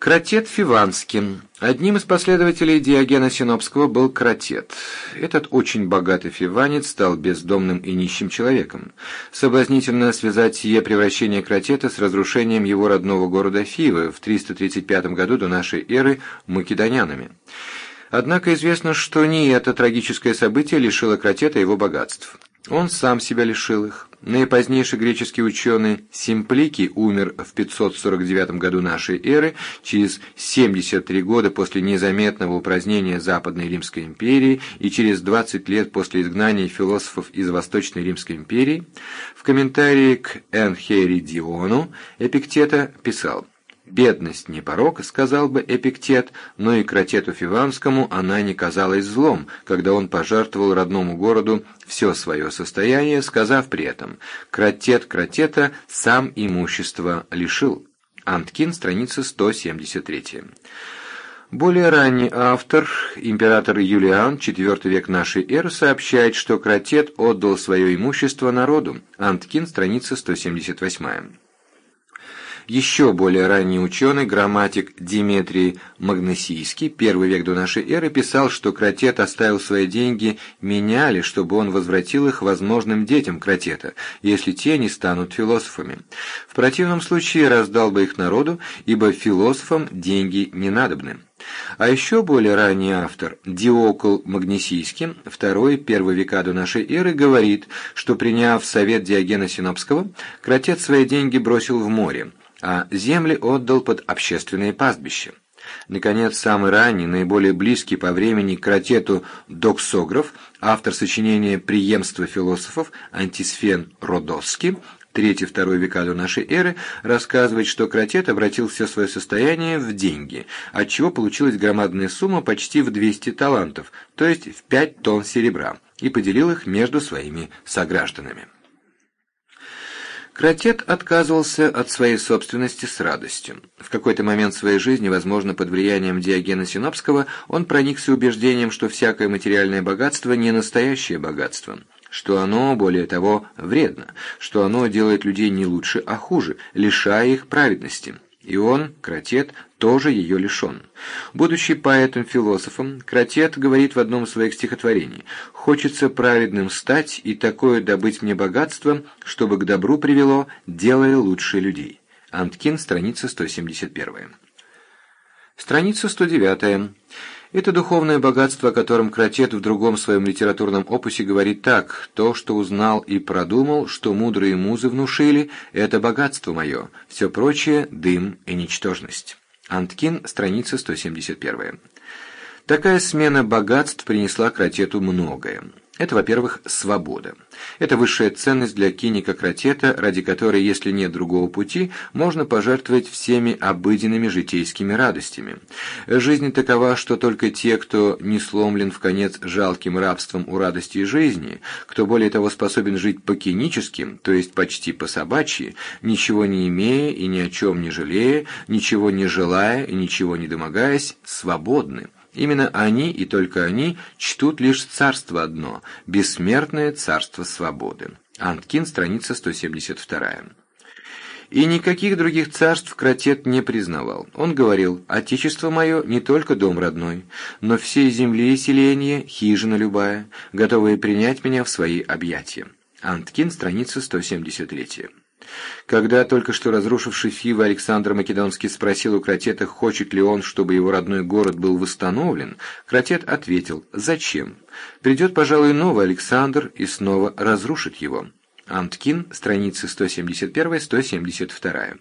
Кратет Фиванский. Одним из последователей Диогена Синопского был Кратет. Этот очень богатый фиванец стал бездомным и нищим человеком. Соблазнительно связать сие превращение Кратета с разрушением его родного города Фивы в 335 году до нашей эры македонянами. Однако известно, что не это трагическое событие лишило Кратета его богатств. Он сам себя лишил их. Наипозднейший греческий ученый Симпликий умер в 549 году нашей эры, через 73 года после незаметного упразднения Западной Римской империи и через 20 лет после изгнания философов из Восточной Римской империи. В комментарии к Энхеридиону Эпиктета писал Бедность не порок, сказал бы Эпиктет, но и Кратету Фиванскому она не казалась злом, когда он пожертвовал родному городу все свое состояние, сказав при этом «Кратет Кратета сам имущество лишил». Анткин, страница 173. Более ранний автор, император Юлиан, IV век нашей эры, сообщает, что Кратет отдал свое имущество народу. Анткин, страница 178. Еще более ранний ученый, грамматик Диметрий Магнесийский, первый век до нашей эры, писал, что Кратет оставил свои деньги меняли, чтобы он возвратил их возможным детям Кратета, если те не станут философами. В противном случае раздал бы их народу, ибо философам деньги не надобны. А еще более ранний автор, Диокл Магнесийский, второй, первый века до нашей эры, говорит, что приняв совет Диогена Синопского, Кратет свои деньги бросил в море, а земли отдал под общественные пастбища. Наконец, самый ранний, наиболее близкий по времени к кратету доксограф, автор сочинения «Преемство философов» Антисфен Родосский, третий-второй века до нашей эры, рассказывает, что Кратет обратил все свое состояние в деньги, отчего получилась громадная сумма почти в 200 талантов, то есть в 5 тонн серебра, и поделил их между своими согражданами. Кратет отказывался от своей собственности с радостью. В какой-то момент своей жизни, возможно, под влиянием Диогена Синопского, он проникся убеждением, что всякое материальное богатство не настоящее богатство, что оно, более того, вредно, что оно делает людей не лучше, а хуже, лишая их праведности. И он, Кратет, тоже ее лишен. Будучи поэтом-философом, Кратет говорит в одном из своих стихотворений «Хочется праведным стать и такое добыть мне богатство, чтобы к добру привело, делая лучше людей». Анткин, страница 171. Страница 109. Это духовное богатство, о котором Кратет в другом своем литературном опусе говорит так «То, что узнал и продумал, что мудрые музы внушили, это богатство мое, все прочее – дым и ничтожность». Анткин, страница 171. Такая смена богатств принесла Кратету многое. Это, во-первых, свобода. Это высшая ценность для киника Кратета, ради которой, если нет другого пути, можно пожертвовать всеми обыденными житейскими радостями. Жизнь такова, что только те, кто не сломлен в конец жалким рабством у радости жизни, кто более того способен жить по-киническим, то есть почти по-собачьи, ничего не имея и ни о чем не жалея, ничего не желая и ничего не домогаясь, свободны. Именно они и только они чтут лишь царство одно – бессмертное царство свободы. Анткин, страница 172. И никаких других царств Кратет не признавал. Он говорил, «Отечество мое не только дом родной, но всей земли и селения, хижина любая, готовые принять меня в свои объятия». Анткин, страница 173. Когда только что разрушивший Фивы Александр Македонский спросил у Кратета, хочет ли он, чтобы его родной город был восстановлен, Кратет ответил «Зачем? Придет, пожалуй, новый Александр и снова разрушит его». Анткин, страницы 171-172.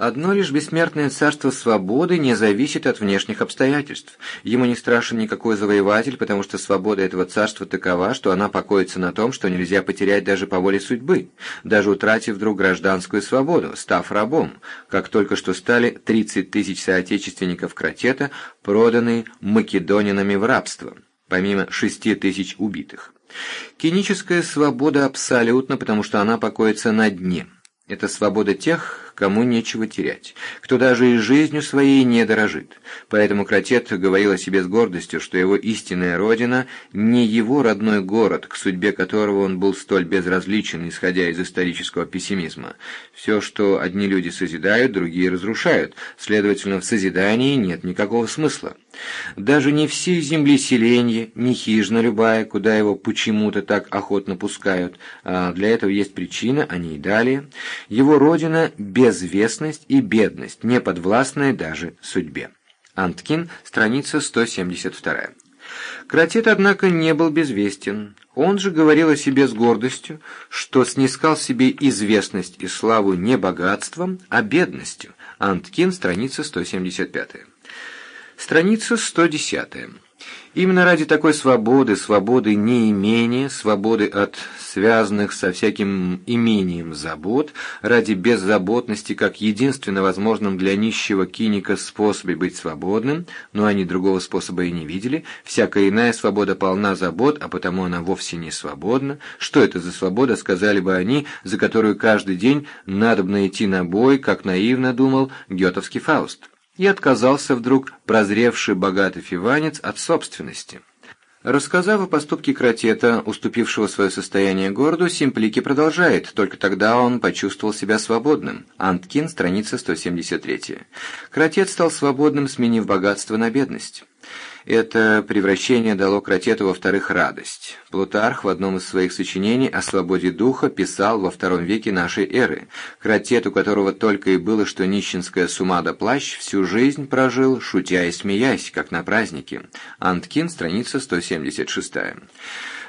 Одно лишь бессмертное царство свободы не зависит от внешних обстоятельств. Ему не страшен никакой завоеватель, потому что свобода этого царства такова, что она покоится на том, что нельзя потерять даже по воле судьбы, даже утратив вдруг гражданскую свободу, став рабом, как только что стали 30 тысяч соотечественников Кратета, проданные македонинами в рабство, помимо 6 тысяч убитых. Киническая свобода абсолютна, потому что она покоится на дне – Это свобода тех, кому нечего терять, кто даже и жизнью своей не дорожит. Поэтому Кратет говорил о себе с гордостью, что его истинная родина не его родной город, к судьбе которого он был столь безразличен, исходя из исторического пессимизма. Все, что одни люди созидают, другие разрушают, следовательно, в созидании нет никакого смысла. Даже не все землеселенье, не хижина любая, куда его почему-то так охотно пускают, а для этого есть причина, они и далее. Его родина – безвестность и бедность, не подвластная даже судьбе. Анткин, страница 172. Кратит, однако, не был безвестен. Он же говорил о себе с гордостью, что снискал себе известность и славу не богатством, а бедностью. Анткин, страница 175. Страница 110. Именно ради такой свободы, свободы неимения, свободы от связанных со всяким имением забот, ради беззаботности как единственно возможном для нищего киника способе быть свободным, но они другого способа и не видели, всякая иная свобода полна забот, а потому она вовсе не свободна. Что это за свобода, сказали бы они, за которую каждый день надобно идти на бой, как наивно думал Гетовский Фауст и отказался вдруг прозревший богатый фиванец от собственности. Рассказав о поступке Кратета, уступившего свое состояние городу, Симплики продолжает, только тогда он почувствовал себя свободным. Анткин, страница 173. Кратет стал свободным, сменив богатство на бедность. Это превращение дало Кратету во-вторых радость. Плутарх в одном из своих сочинений о свободе духа писал во втором веке нашей эры. Кратет, у которого только и было, что нищенская сумада плащ, всю жизнь прожил, шутя и смеясь, как на празднике. Анткин, страница 176.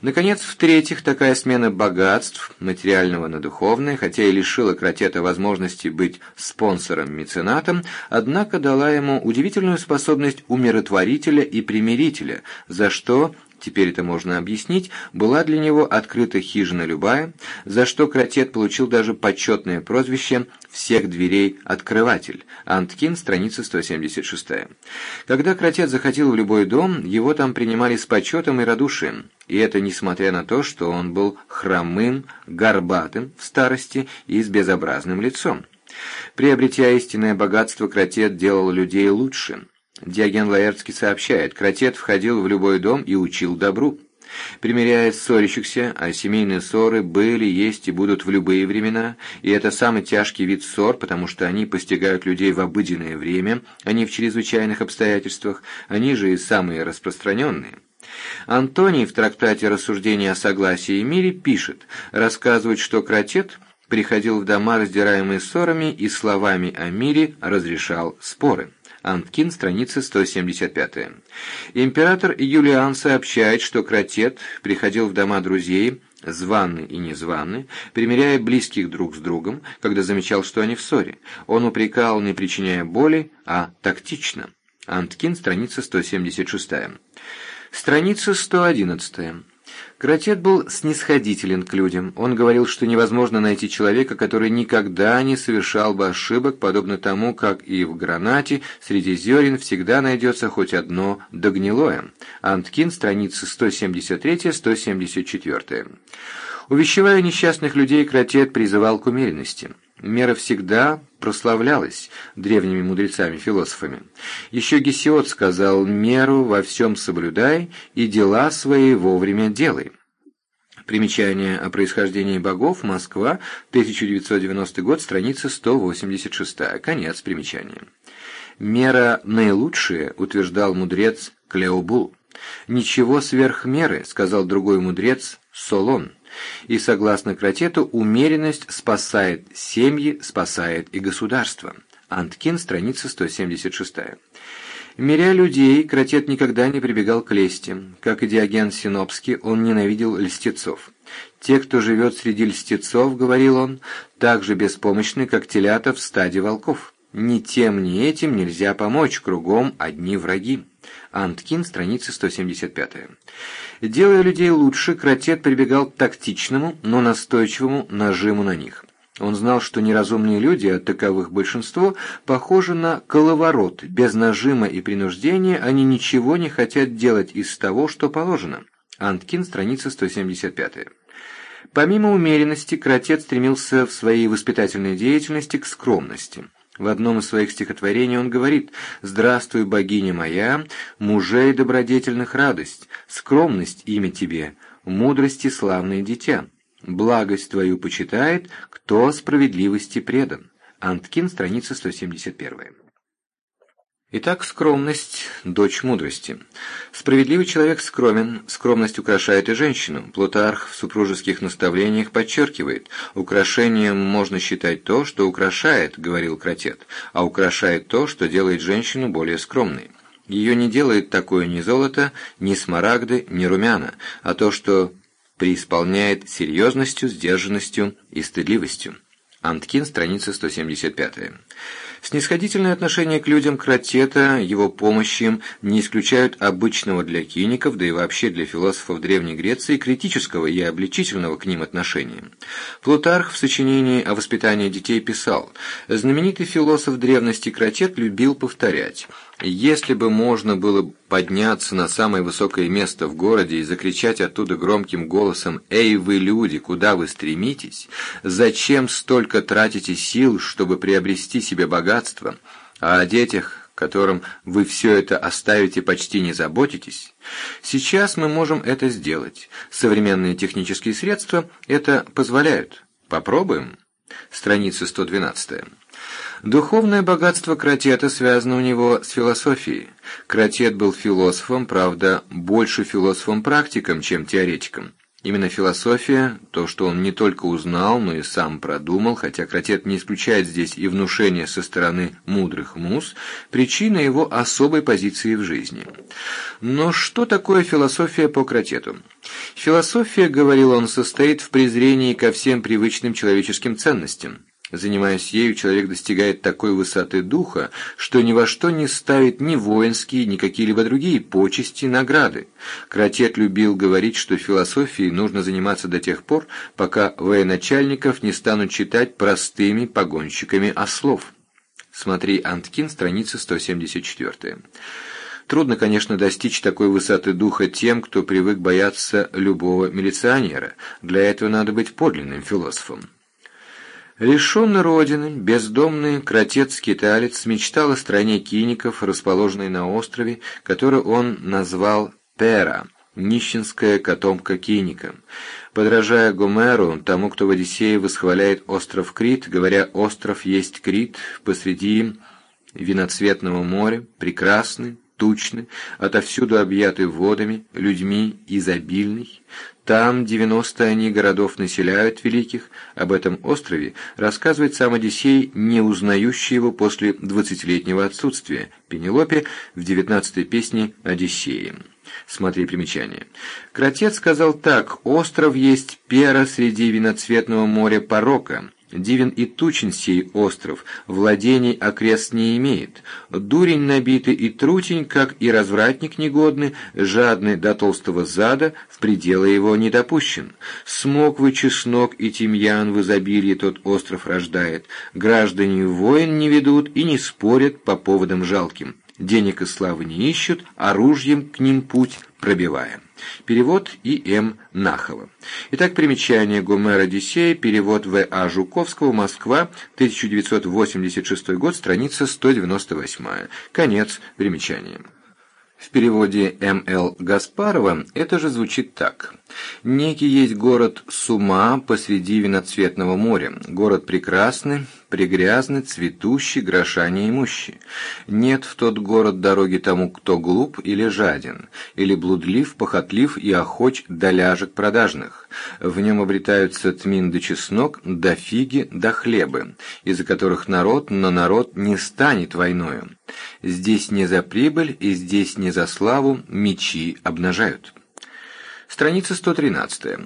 Наконец, в-третьих, такая смена богатств, материального на духовное, хотя и лишила Кратета возможности быть спонсором-меценатом, однако дала ему удивительную способность умиротворителя и примирителя, за что теперь это можно объяснить, была для него открыта хижина любая, за что Кратет получил даже почетное прозвище «всех дверей открыватель». Анткин, страница 176. Когда Кратет заходил в любой дом, его там принимали с почетом и радушием, и это несмотря на то, что он был хромым, горбатым в старости и с безобразным лицом. Приобретя истинное богатство, Кратет делал людей лучше – Диоген Лаэртский сообщает, Кратет входил в любой дом и учил добру. Примеряя ссорящихся, а семейные ссоры были, есть и будут в любые времена, и это самый тяжкий вид ссор, потому что они постигают людей в обыденное время, а не в чрезвычайных обстоятельствах, они же и самые распространенные. Антоний в трактате «Рассуждения о согласии и мире» пишет, рассказывает, что Кратет приходил в дома, раздираемые ссорами, и словами о мире разрешал споры. Анткин, страница 175. Император Юлиан сообщает, что Кратет приходил в дома друзей, званный и незваный, примиряя близких друг с другом, когда замечал, что они в ссоре. Он упрекал, не причиняя боли, а тактично. Анткин, страница 176. Страница 111. Кратет был снисходителен к людям. Он говорил, что невозможно найти человека, который никогда не совершал бы ошибок, подобно тому, как и в гранате среди зерен всегда найдется хоть одно догнилое. Анткин, страницы 173-174. Увещевая несчастных людей, Кратет призывал к умеренности. Мера всегда прославлялась древними мудрецами-философами. Еще Гесиод сказал «меру во всем соблюдай и дела свои вовремя делай». Примечание о происхождении богов. Москва, 1990 год, страница 186. Конец примечания. «Мера наилучшая», утверждал мудрец Клеобул. «Ничего сверх меры», сказал другой мудрец Солон. И согласно Кратету, умеренность спасает семьи, спасает и государство. Анткин, страница 176. Миря людей, Кратет никогда не прибегал к лести. Как и Диоген Синопский, он ненавидел льстецов. «Те, кто живет среди льстецов, — говорил он, — так же беспомощны, как телята в стаде волков. Ни тем, ни этим нельзя помочь, кругом одни враги». Анткин, страница 175. Делая людей лучше, Кратет прибегал к тактичному, но настойчивому нажиму на них. Он знал, что неразумные люди, а таковых большинство, похожи на коловорот. Без нажима и принуждения они ничего не хотят делать из того, что положено. Анткин, страница 175. Помимо умеренности, Кратет стремился в своей воспитательной деятельности к скромности. В одном из своих стихотворений он говорит «Здравствуй, богиня моя, мужей добродетельных радость, скромность имя тебе, мудрости славное дитя. Благость твою почитает, кто справедливости предан». Анткин, страница 171. Итак, скромность – дочь мудрости. Справедливый человек скромен, скромность украшает и женщину. Плутарх в супружеских наставлениях подчеркивает, украшением можно считать то, что украшает, говорил Кратет, а украшает то, что делает женщину более скромной. Ее не делает такое ни золото, ни смарагды, ни румяна, а то, что преисполняет серьезностью, сдержанностью и стыдливостью. Анткин, страница 175. Снисходительное отношение к людям Кратета, его помощи не исключают обычного для киников, да и вообще для философов Древней Греции, критического и обличительного к ним отношения. Плутарх в сочинении о воспитании детей писал, знаменитый философ древности Кратет любил повторять если бы можно было подняться на самое высокое место в городе и закричать оттуда громким голосом «Эй, вы люди, куда вы стремитесь? Зачем столько тратите сил, чтобы приобрести себе богатство? А о детях, которым вы все это оставите, почти не заботитесь? Сейчас мы можем это сделать. Современные технические средства это позволяют. Попробуем?» Страница 112. Духовное богатство Кратета связано у него с философией. Кратет был философом, правда, больше философом-практиком, чем теоретиком. Именно философия, то, что он не только узнал, но и сам продумал, хотя Кратет не исключает здесь и внушение со стороны мудрых муз, причина его особой позиции в жизни. Но что такое философия по Кратету? Философия, говорил он, состоит в презрении ко всем привычным человеческим ценностям. Занимаясь ею, человек достигает такой высоты духа, что ни во что не ставит ни воинские, ни какие-либо другие почести, награды. Кратет любил говорить, что философией нужно заниматься до тех пор, пока военачальников не станут читать простыми погонщиками ослов. Смотри Анткин, страница 174. Трудно, конечно, достичь такой высоты духа тем, кто привык бояться любого милиционера. Для этого надо быть подлинным философом. Лишенный родины, бездомный кротец-скиталец мечтал о стране киников, расположенной на острове, который он назвал Пера, нищенская котомка киника. Подражая Гомеру, тому, кто в Одиссее восхваляет остров Крит, говоря «остров есть Крит», посреди виноцветного моря, прекрасный, тучный, отовсюду объятый водами, людьми изобильный. Там девяносто они городов населяют великих. Об этом острове рассказывает сам Одиссей, не узнающий его после двадцатилетнего отсутствия, Пенелопе в девятнадцатой песне Одиссея. Смотри примечание. Кратец сказал так, «Остров есть пера среди виноцветного моря порока». Дивен и тучен сей остров, владений окрест не имеет. Дурень набитый и трутень, как и развратник негодный, жадный до толстого зада, в пределы его не допущен. Смоквы, чеснок и тимьян в изобилии тот остров рождает. Граждане воин не ведут и не спорят по поводам жалким. Денег и славы не ищут, оружием к ним путь пробиваем. Перевод И.М. Нахова. Итак, примечание Гомер Одиссея, перевод В.А. Жуковского, Москва, 1986 год, страница 198. Конец примечания. В переводе М.Л. Гаспарова это же звучит так. «Некий есть город Сума посреди виноцветного моря, город прекрасный, пригрязный, цветущий, гроша неимущий. Нет в тот город дороги тому, кто глуп или жаден, или блудлив, похотлив и охоч до ляжек продажных. В нем обретаются тмин да чеснок, да фиги, да хлебы, из-за которых народ на народ не станет войною. Здесь не за прибыль и здесь не за славу мечи обнажают». Страница 113.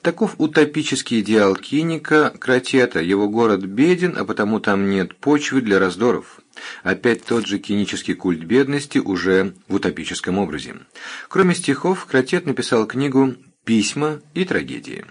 Таков утопический идеал киника Кратета. Его город беден, а потому там нет почвы для раздоров. Опять тот же кинический культ бедности уже в утопическом образе. Кроме стихов, Кратет написал книгу «Письма и трагедии».